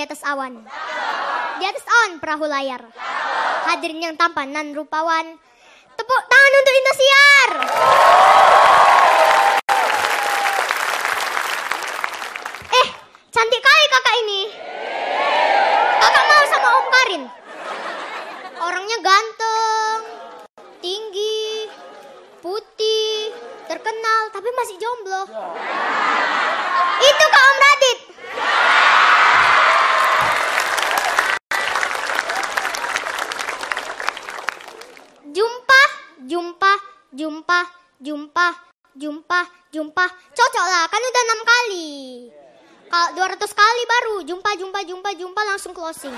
di atas awan. Di atas awan perahu layar. Hadirin yang tampan dan rupawan. Tepuk tangan untuk Indosiar. Eh, cantik kali kakak ini. Kakak mau sama Om Karin? Orangnya ganteng, tinggi, putih, terkenal, tapi masih jomblo. Itu Kak Om Radit. Jumpa, jumpa, jumpa, jumpa, jumpa. Cocok lah, kan udah enam kali. Kalau 200 kali baru jumpa, jumpa, jumpa, jumpa langsung closing.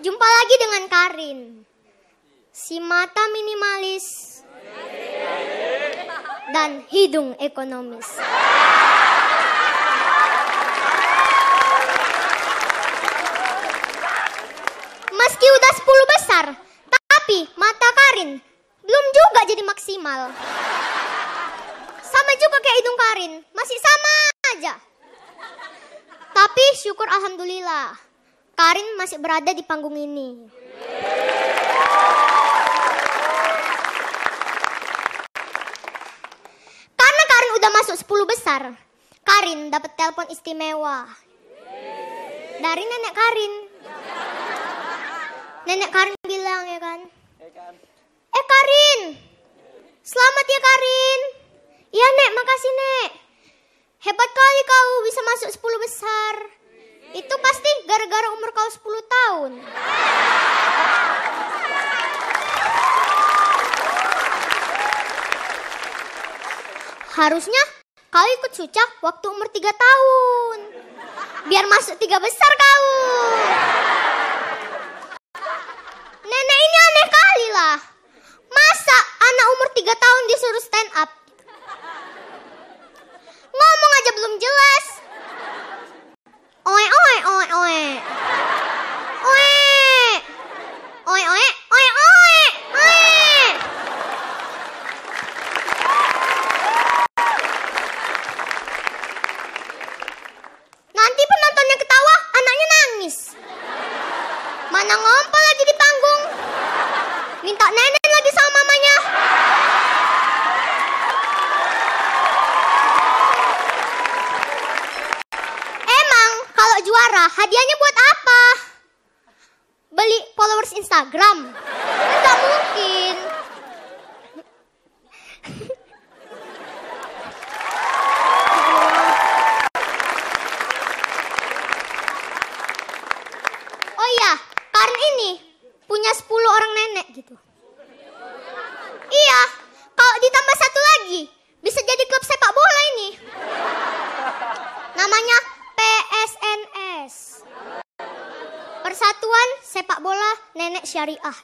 Jumpa lagi dengan Karin. Si mata minimalis dan hidung ekonomis. Meski udah 10 besar, tapi mata Karin belum juga jadi maksimal. Sama juga kayak hidung Karin, masih sama aja. Tapi syukur alhamdulillah, Karin masih berada di panggung ini. Karena Karin udah masuk 10 besar, Karin dapat telepon istimewa dari nenek Karin. Nenek Karin eh Karin, selamat ya Karin. Iya nek, makasih nek. Hebat kali kau bisa masuk 10 besar. Itu pasti gara-gara umur kau 10 tahun. Harusnya kau ikut sucak waktu umur 3 tahun. Biar masuk tiga besar kau. Nenek ini aneh kali lah. Masa anak umur 3 tahun juara hadiahnya buat apa? Beli followers Instagram? Enggak mungkin. Oh iya, Karin ini punya 10 orang nenek gitu. Iya, kalau ditambah satu lagi, bisa jadi klub sepak bola ini. Namanya sepak bola nenek syariah.